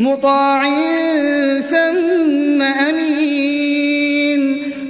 مُّطَاعٍ